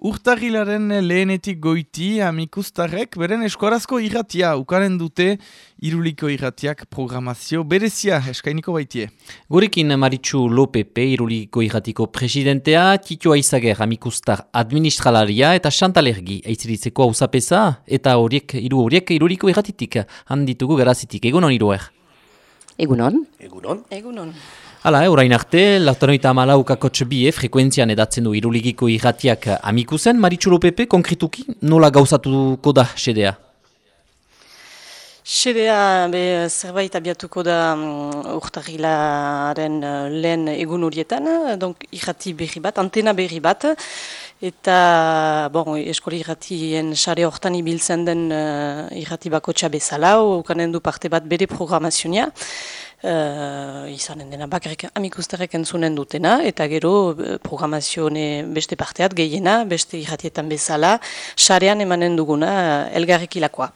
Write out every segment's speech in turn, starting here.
Urtagilaren lehenetik goiti amikustarrek beren eskorazko irratia ukaren dute iruliko irratiak programazio berezia eskainiko baitie. Gurekin Maritxu Lopepe iruliko irratiko presidentea, Tito Aizager amikustar administralaria eta Chantalergi aitziritzeko hausapesa eta horiek iru horiek iruliko irratitik handitugu garazitik. Egunon iruer? Egunon. Egunon. Egunon. Hala, orain arte, lautonoita amalaukako txabie frekuentzian edatzen du iruligiko irratiak amikuzen. Maritxulo Pepe, konkrituki, nola gauzatuko da sedea? Sedea, be, zerbait abiatuko da um, urtahilaren uh, lehen egun horietan, donc irrati berri bat, antena berri bat, eta bon, eskoli irratien sare hortan ibiltzen den uh, irrati bako txabezala, ukanen du parte bat bere programazioa, uh, izanen dena bakarrik amikustarek entzunen dutena, eta gero programazione beste parteat gehiena, beste irratietan bezala, sarean emanen duguna elgarrekilakoa.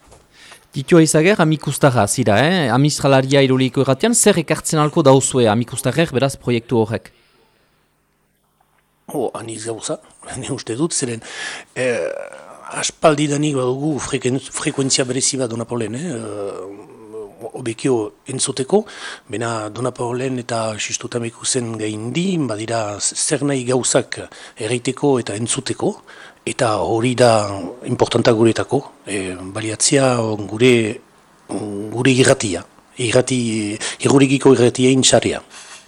Tito Eizager, amikustarra zira, eh? amistralaria iruliko erratian, zer ekartzen alko dauzue amikustarrer beraz proiektu horrek? Oh, aniz gauza, ne uste dut, zeren, eh, aspaldi danik badugu frekuentzia berezi bat donapolen, eh? obekio entzoteko, bena Donapolen eta Sistutameko zen gaindi, badira zer nahi gauzak erreiteko eta entzuteko, eta hori da importanta guretako, e, baliatzia gure, gure irratia, irrati, irurigiko irratia intxarria.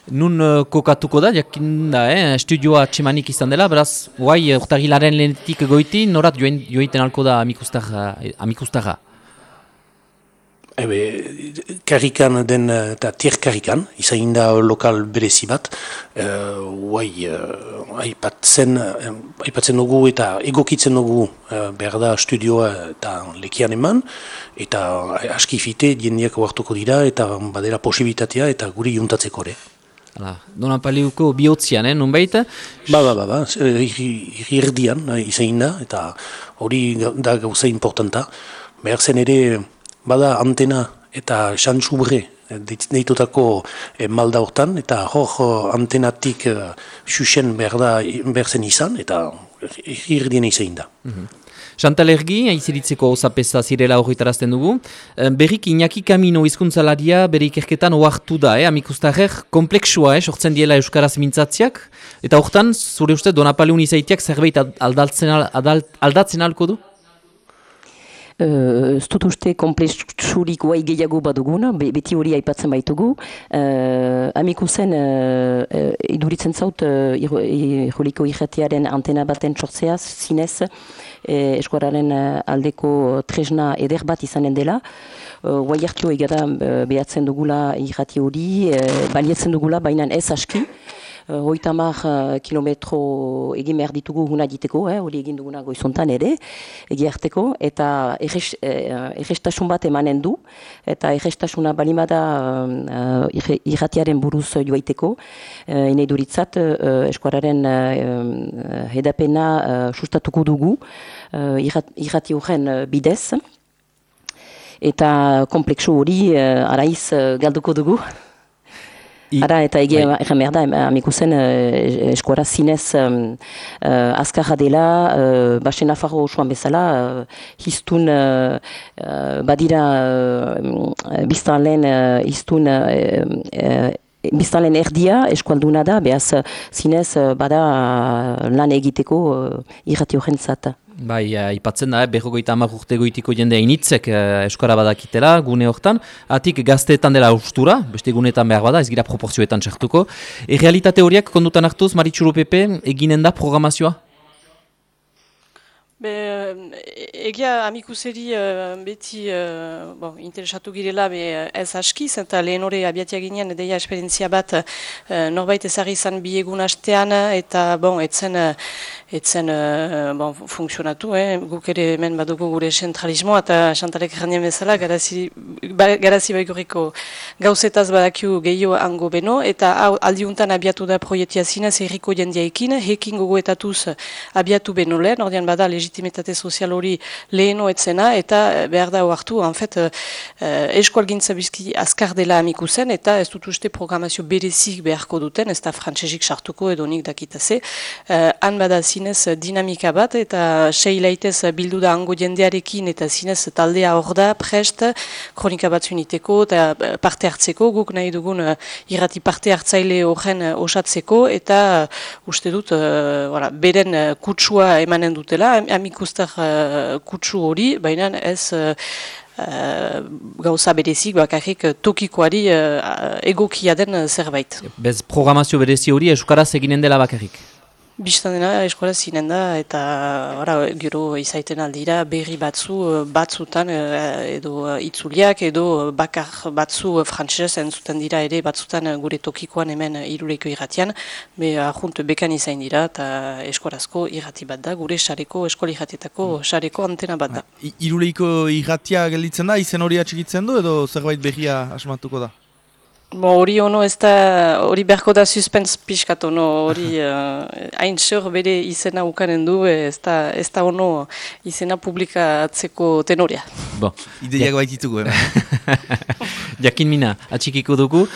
Nun uh, kokatuko da, jakin da, eh? studioa txemanik izan dela, beraz, guai, urtagilaren lehenetik goiti, norat joiten alko da amikustarra? Ebe, karrikan den, eta tier karrikan, izain da lokal berezi bat, uh, uh, aipatzen, uh, aipatzen dugu eta egokitzen dugu uh, behar da studioa eta lekian eman, eta askifite diendiak hartuko dira eta badera posibilitatea eta guri juntatzeko ere. Hala, Dona paliuko bihotzian, eh, nun baita? Ba, ba, ba, ba, irdian izain da, eta hori da gauza importanta. Behar zen ere, bada antena eta xantzubre deitutako eh, malda hortan, eta hor antenatik eh, xuxen behar, da, behar zen izan, eta irdien izan da. Mm Chantalergi, aiziritzeko osapesa zirela horretarazten dugu. Eh, berrik Iñaki Kamino izkuntzalaria bere ikerketan oartu da, eh? amikustarrer kompleksua, eh? sortzen diela Euskaraz mintzatziak. Eta hortan, zure uste, Donapaleun izaitiak zerbait aldatzen, aldatzen alko du? Ez dut uste komplexurik guai gehiago baduguna, beti hori aipatzen baitugu. Uh, amiku zen, uh, iduritzen zaut, uh, irroliko irratiaren antena baten sortzeaz, zinez, uh, eskuararen aldeko tresna eder bat izanen dela. Uh, guai hartio egada uh, behatzen dugula irrati hori, uh, balietzen dugula, baina ez aski. Uh, hoita mar uh, kilometro egin behar ditugu guna diteko, eh, hori egin duguna goizontan ere, egi harteko, eta errestasun bat emanen du, eta errestasuna balimada uh, irratiaren buruz joaiteko, uh, ine duritzat, uh, eskuararen uh, hedapena uh, sustatuko dugu, uh, irrati horren bidez, eta kompleksu hori uh, araiz uh, galduko dugu. Ara, eta egia bai. egin behar da, amiku zen uh, eskuara zinez uh, azkarra dela, uh, basen afarro osoan bezala, uh, hiztun uh, uh, badira uh, biztan lehen uh, hiztun uh, Biztalen erdia eskualduna da, behaz zinez bada lan egiteko uh, irrati horren zata. Bai, uh, ipatzen da, eh, berrogoita amak urte goitiko jendea initzek uh, eskora badakitela, gune hortan. Atik gazteetan dela ustura, beste guneetan behar bada, ez gira proporzioetan txartuko. E realitate horiak kondutan hartuz, Maritxuro Pepe, eginen da programazioa? Be, egia amikuseri uh, beti uh, bon, interesatu girela be, ez askiz, eta lehen hori abiatia ginen edeia esperientzia bat uh, norbait ezari izan bi egun hastean eta bon, etzen, etzen uh, bon, funtzionatu, eh? guk ere hemen badugu gure zentralismoa eta xantalek janien bezala garazi, ba, garazi baiguriko gauzetaz badakiu gehiago ango beno eta aldiuntan abiatu da proietia zinez erriko jendiaikin, hekin gogoetatuz abiatu beno lehen, ordean bada legitimitate sozial hori leheno etzena, eta behar da hartu, en fet, uh, eskual gintza bizki azkar dela amiku zen, eta ez dut uste programazio berezik beharko duten, ez da frantzesik sartuko edo nik dakitaze. Uh, han bada zinez dinamika bat, eta sei laitez bildu da ango jendearekin, eta zinez taldea hor da, prest, kronika bat zuniteko, eta parte hartzeko, guk nahi dugun uh, irrati parte hartzaile horren uh, osatzeko, eta uh, uste dut, uh, beren uh, kutsua emanen dutela, amikustar uh, kutsu hori, baina ez... Uh, gauza berezik bakarrik tokikoari uh, egokia den zerbait. Bez programazio berezi hori euskaraz eginen dela bakarrik? Bistan dena eskola zinen da eta ora, gero izaiten aldira berri batzu batzutan edo itzuliak edo bakar batzu frantzesez entzuten dira ere batzutan gure tokikoan hemen iruleiko irratian be ahunt bekan izain dira eta eskolazko irrati bat da gure sareko eskola irratietako mm. sareko antena bat da. Iruleiko irratia gelditzen da izen hori atxikitzen du edo zerbait berria asmatuko da? Hori ono ez da, hori berko da suspens pixkat ono, hori uh, hain uh, bere izena ukanen du, ez da, ez da ono izena publikatzeko tenoria. Bo, ideiak baititugu, eh? Jakin mina, atxikiko dugu.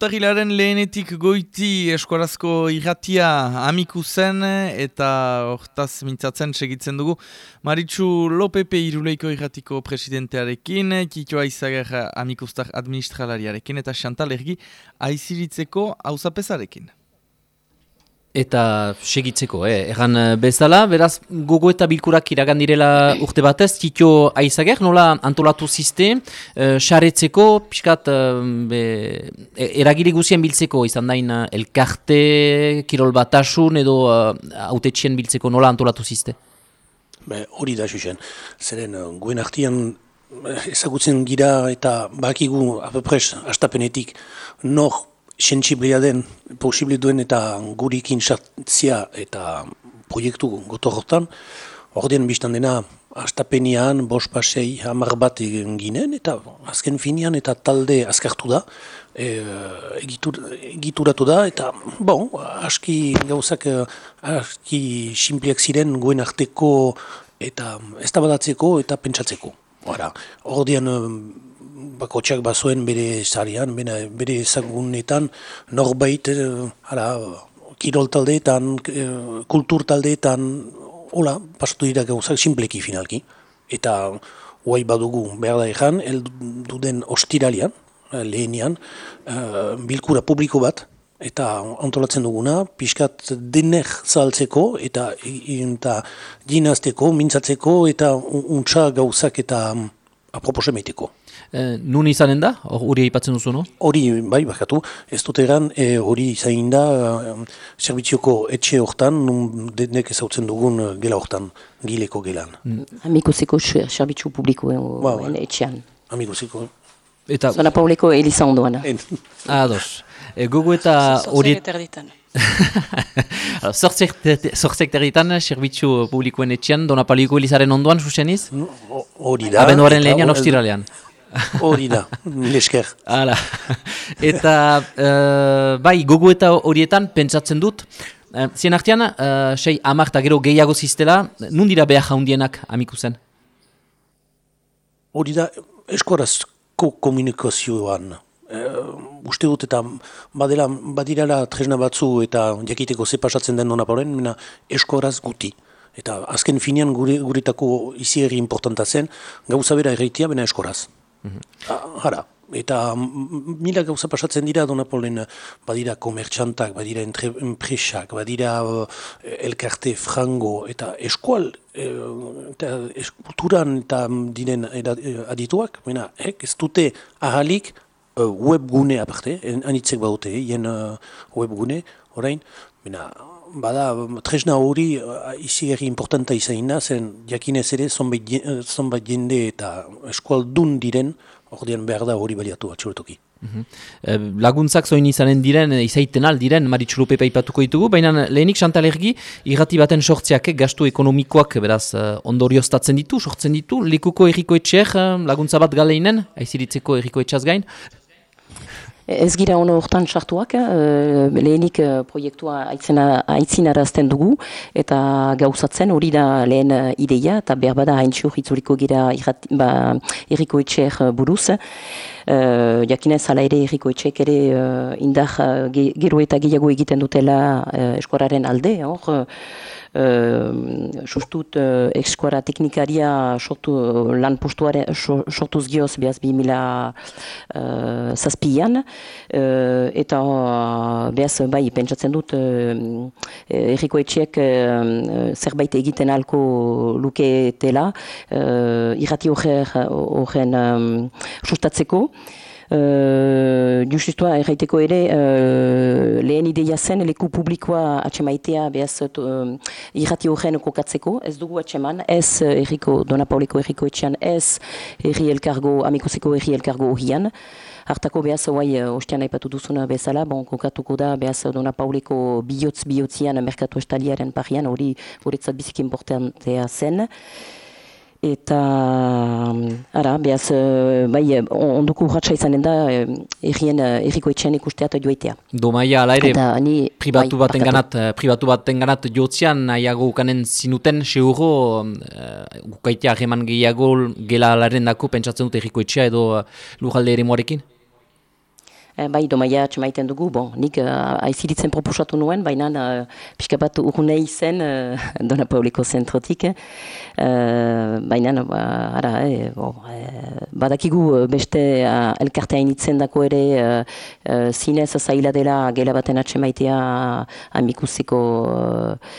Urtagilaren lehenetik goiti eskolazko irratia amiku zen eta hortaz mintzatzen segitzen dugu. Maritxu Lopepe iruleiko irratiko presidentearekin, Kitoa Izager amikustak administralariarekin eta Chantal Ergi aiziritzeko hausapezarekin. Eta segitzeko, eh? erran eh, bezala, beraz, gogo eta bilkurak iragan direla urte batez, titio aizager, nola antolatu ziste, uh, xaretzeko, piskat, uh, eragile guzien biltzeko, izan dain, elkarte, kirol batasun, edo uh, biltzeko, nola antolatu ziste? Be, hori da, xuxen. Zeren, guen artian, ezagutzen gira eta bakigu, apapres, astapenetik, nor sensiblea den, posible duen eta gurikin sartzia eta proiektu gotorrotan, ordean biztan dena astapenian, bos pasei, hamar bat ginen, eta azken finian eta talde azkartu da, e, egitur, egituratu da, eta bon, aski gauzak aski simpliak ziren guen arteko eta ez eta pentsatzeko. Ordean bakotxak bazuen bere zarian, bere, bere ezagunetan, norbait, hala, eh, kirol taldeetan, eh, kultur taldeetan, hola, pasatu dira gauzak simpleki finalki. Eta huai badugu behar da ezan, el duden ostiralian, eh, lehenian, bilkura publiko bat, eta antolatzen duguna, pixkat denek zaltzeko, eta, eta ginazteko, mintzatzeko, eta untsa gauzak eta aproposemeteko. Eh, nun izanen da, hori aipatzen duzu, no? Hori, bai, bakatu, ez dut egan, e, hori izanen da, zerbitzioko etxe hortan, nun denek ezautzen dugun eh, gela hortan, gileko gelan. Mm. Amikuziko zerbitzu publikoen ba, ba. etxean. Amikuziko. Eta... Zona publiko elizan ondoan. Ados. E, gogo eta hori... Zorzek territan, zerbitzu publikoen etxean, Donapaliko elizaren ondoan, suseniz? Hori da. Abenduaren lehenian, ostiralean. Hori da, esker. Hala. Eta, uh, bai, gogo eta horietan pentsatzen dut, uh, zien artean, uh, sei amarta gero gehiago ziztela, nun dira behar jaundienak amiku zen? Hori da, eskorazko komunikazioan. Uh, uste dut eta badela, badirala tresna batzu eta jakiteko ze pasatzen den dona pauren, eskoraz guti. Eta azken finean gure, guretako izi erri importanta zen, gauza bera erreitia, bena eskoraz. Hara, eta mila gauza pasatzen dira Donapolen badira komertxantak, badira enpresak, badira uh, elkarte frango eta eskual uh, eta eskulturan eta diren adituak, mena, ek, ez dute ahalik webgune aparte, anitzek baute, hien webgune, orain, mena, bada, tresna hori uh, izi erri importanta izain da, zen jakinez ere zonbait jende eta eskualdun diren, ordean behar da hori baliatu atxurtoki. Mhm. laguntzak zoin izanen diren, izaiten aldiren, maritxulu pepe ipatuko ditugu, baina lehenik Chantalergi, irrati baten sortziak, gastu ekonomikoak, beraz, ondorioztatzen ditu, sortzen ditu, likuko erriko etxeak, laguntza bat galeinen, aiziritzeko erriko etxaz gain, Ez gira ono hortan sartuak, uh, lehenik uh, proiektua aitzin arazten dugu, eta gauzatzen hori da lehen uh, ideia, eta behar bada hain txur itzuliko gira ba, erriko etxeak buruz. Uh, jakinez ala ere erriko etxeak ere indar uh, gero eta gehiago egiten dutela uh, eskoraren alde, hor, uh, sustut uh, ekskuara teknikaria sortu lan postuare sortuz gioz behaz bi mila uh, zazpian. Uh, eta uh, behaz bai pentsatzen dut uh, erriko etxeek uh, zerbait egiten alko lukeetela uh, irrati horren um, sustatzeko Uh, justua erraiteko ere uh, lehen ideia zen leku publikoa atxemaitea behaz uh, irrati horren kokatzeko, ez dugu atxeman, ez erriko, Dona Pauleko erriko etxean, ez erri elkargo, amikuseko erri elkargo horian. Hartako behaz, oai, ostean aipatu duzuna bezala, bon, kokatuko da, behaz, Dona Pauleko bihotz bihotzian, merkatu estaliaren parian, hori horretzat bizik importantea zen eta ara, behaz, eh, bai, eh, onduko urratxa izanen da errien eh, erriko etxean ikustea eta joitea. Domaia, ala ere, ni, pribatu, bai, baten ganat, pribatu baten ganat jotzian nahiago ukanen zinuten, seurro, uh, ukaitea arreman gehiago gela alaren dako pentsatzen dut erriko etxea edo uh, lujalde ere moarekin? Eh, bai, domaia atxemaiten dugu, bon, nik uh, aiziritzen proposatu nuen, baina uh, pixka bat urune izen uh, Dona Pauliko zentrotik. Uh, baina, uh, ara, eh, bon, uh, badakigu beste uh, elkartea initzen dako ere uh, uh, zinez zaila dela gela baten atxemaitea amikuziko uh,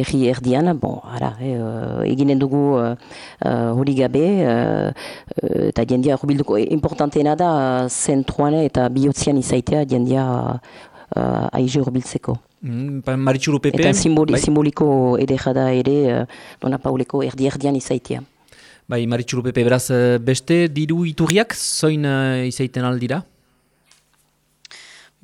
erri erdian, bon, ara, uh, eginen dugu hori uh, gabe, uh, eta jendia rubilduko, importanteena da zentroan eta bi bihotzian izaitea jendia uh, aize horbiltzeko. Mm, Maritxuru Pepe? Eta simboli, bai. simboliko ere jada ere uh, Dona Pauleko erdi-erdian izaitea. Bai, Maritxuru Pepe, beraz, uh, beste diru iturriak zoin uh, izaiten aldira?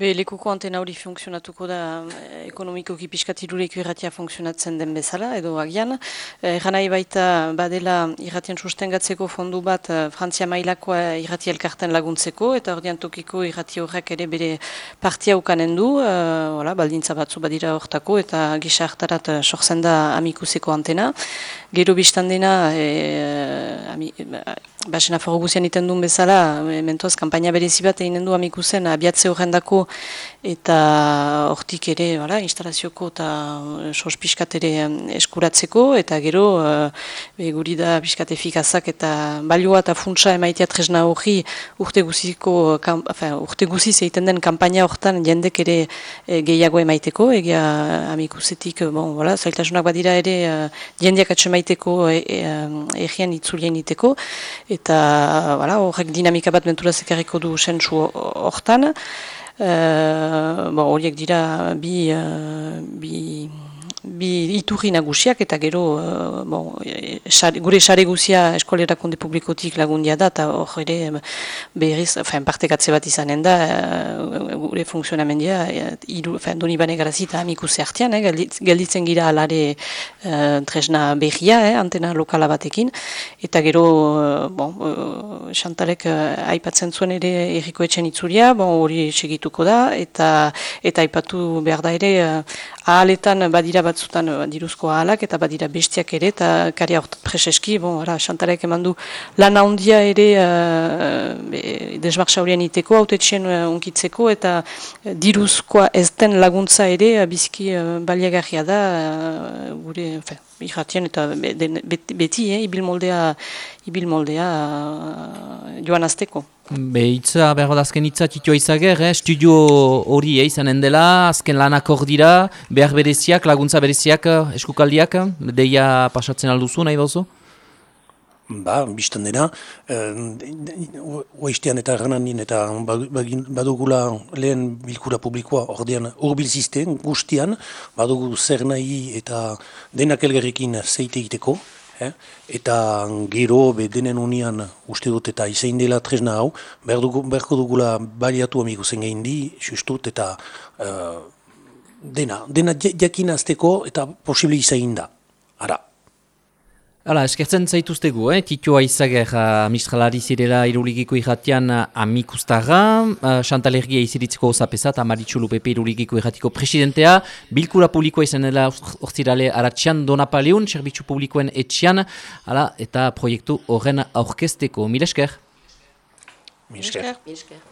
Be, lekuko antena hori funtzionatuko da eh, ekonomikoki piskatirureko irratia funtzionatzen den bezala, edo agian. Eh, nahi baita badela irratien sustengatzeko fondu bat eh, Frantzia mailakoa irrati elkarten laguntzeko, eta ordean tokiko irrati horrek ere bere partia ukanen du, eh, baldintza batzu badira hortako, eta gisa hartarat sortzen da amikuseko antena. Gero biztan dena, eh, ami, Basen afago guzian iten duen bezala, mentoaz, kampaina berezi bat egin du amikusen abiatze horrendako eta hortik ere, bala, instalazioko eta eh, sos piskat ere eskuratzeko, eta gero, e, guri da piskat efikazak eta balioa eta funtsa emaitea tresna hori urte guziko, urte guziz egiten den kampaina horretan jendek ere e, gehiago emaiteko, egia amikusetik, bon, bala, zailtasunak badira ere jendeak atxe maiteko egian itzulien iteko, eta horrek dinamika bat mentura zekarriko du sentsu hortan. Uh, horiek dira bi, uh, bi bi iturri nagusiak eta gero uh, bon, e, gure sare guzia eskolera konde publikotik lagundia da eta hor ere berriz, fein, partekatze bat izanen da uh, gure funtzionamendia uh, iru, fein, doni bane garazita amikuse hartian, eh, gelditzen gira alare uh, tresna berria, eh, antena lokala batekin. Eta gero uh, bon, uh, Chantalek uh, aipatzen zuen ere erriko etxen itzuria, bon, hori segituko da eta eta aipatu behar da ere uh, ahaletan badira batzutan uh, diruzko ahalak eta badira bestiak ere eta kari hau preseski, bon, ara, xantarek eman du lan handia ere uh, desmarxa horien iteko, autetxien uh, unkitzeko eta diruzkoa ez den laguntza ere biziki baliagarria da gure, fe, irratien eta beti, beti eh, ibil moldea, ibil moldea uh, joan azteko. Be, itza, behar bat azken itza titioa izager, eh? studio hori eh, izanen dela, azken lanak hor dira, behar bereziak, laguntza bereziak, eh, eskukaldiak, deia pasatzen alduzu nahi dozu? Ba, biztan dena, oiztean eta erranan eta badugula lehen bilkura publikoa ordean urbilzisten guztian, badugu zer nahi eta denak elgarrekin zeite egiteko, eh? eta gero bedenen unian uste dut eta izain dela tresna hau, berko dugula baliatu amigo zen gehin di, justut eta uh, dena, dena jakin azteko eta posibili izain da. Ara, Hala, eskertzen zaituztegu, eh? Titoa izager uh, mistralari zirela iruligiko irratian uh, amikustara, uh, Chantalergia iziritzeko osapesa eta Maritxulu Pepe iruligiko irratiko presidentea, bilkura publikoa izan dela ortsirale aratxian Donapaleun, serbitzu publikoen etxian, hala, eta proiektu horren aurkezteko. Mil esker? Mil esker.